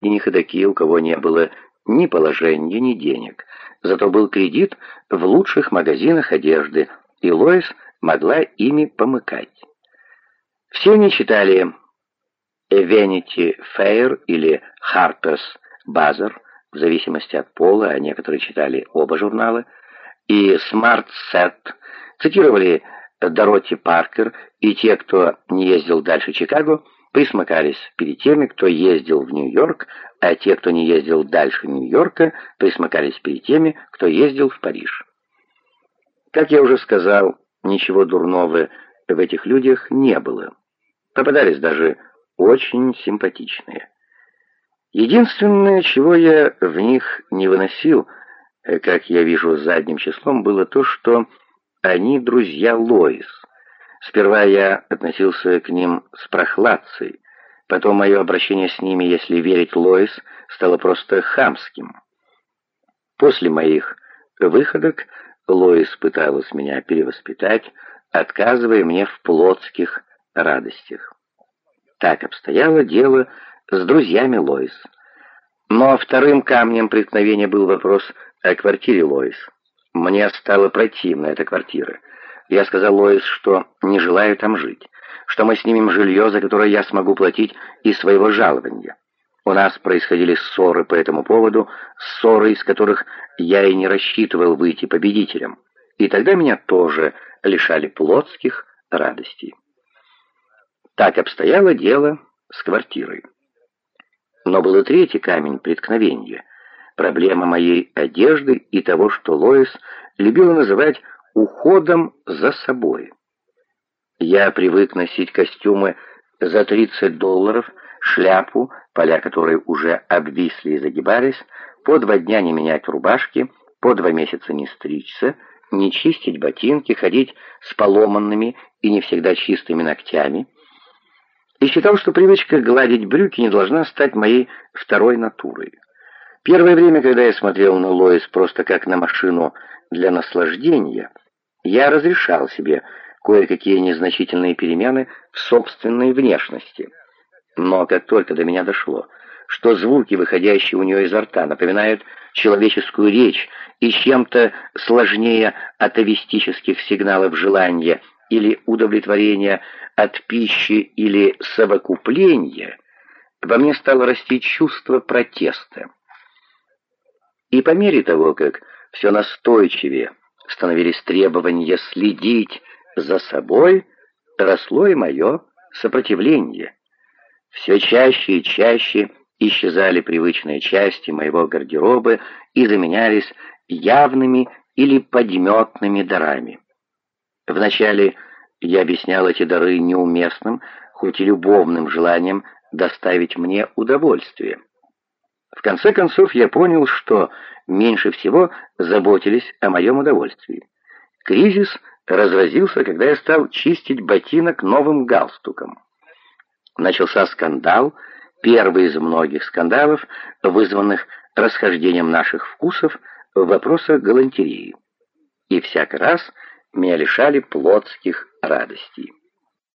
и не ходаки, у кого не было ни положения, ни денег. Зато был кредит в лучших магазинах одежды, и Лоис могла ими помыкать. Все они читали Vanity Fair или Harper's Bazaar, в зависимости от пола, а некоторые читали оба журнала, и Smart Set, цитировали Дороти Паркер, и те, кто не ездил дальше Чикаго, присмыкались перед теми, кто ездил в Нью-Йорк, а те, кто не ездил дальше Нью-Йорка, присмыкались перед теми, кто ездил в Париж. Как я уже сказал, ничего дурного в этих людях не было. Попадались даже очень симпатичные. Единственное, чего я в них не выносил, как я вижу задним числом, было то, что они друзья Лоис. Сперва я относился к ним с прохладцей, потом мое обращение с ними, если верить Лоис, стало просто хамским. После моих выходок Лоис пыталась меня перевоспитать, отказывая мне в плотских радостях. Так обстояло дело с друзьями Лоис. Но вторым камнем преткновения был вопрос о квартире Лоис. Мне стало противно эта квартира. Я сказал Лоис, что не желаю там жить, что мы снимем жилье, за которое я смогу платить из своего жалования. У нас происходили ссоры по этому поводу, ссоры, из которых я и не рассчитывал выйти победителем. И тогда меня тоже лишали плотских радостей. Так обстояло дело с квартирой. Но был и третий камень преткновения. Проблема моей одежды и того, что Лоис любила называть уходом за собой. Я привык носить костюмы за 30 долларов, шляпу, поля которой уже обвисли и загибались, по два дня не менять рубашки, по два месяца не стричься, не чистить ботинки, ходить с поломанными и не всегда чистыми ногтями. И считал, что привычка гладить брюки не должна стать моей второй натурой. Первое время, когда я смотрел на Лоис просто как на машину для наслаждения, я разрешал себе кое-какие незначительные перемены в собственной внешности. Но как только до меня дошло, что звуки, выходящие у нее изо рта, напоминают человеческую речь и чем-то сложнее атовистических сигналов желания или удовлетворения от пищи или совокупления, во мне стало расти чувство протеста. И по мере того, как все настойчивее становились требования следить за собой, росло и мое сопротивление. Все чаще и чаще исчезали привычные части моего гардероба и заменялись явными или подметными дарами. Вначале я объяснял эти дары неуместным, хоть и любовным желанием доставить мне удовольствие. В конце концов я понял, что меньше всего заботились о моем удовольствии. Кризис разразился, когда я стал чистить ботинок новым галстуком. Начался скандал, первый из многих скандалов, вызванных расхождением наших вкусов в вопросах галантереи. И всякий раз меня лишали плотских радостей.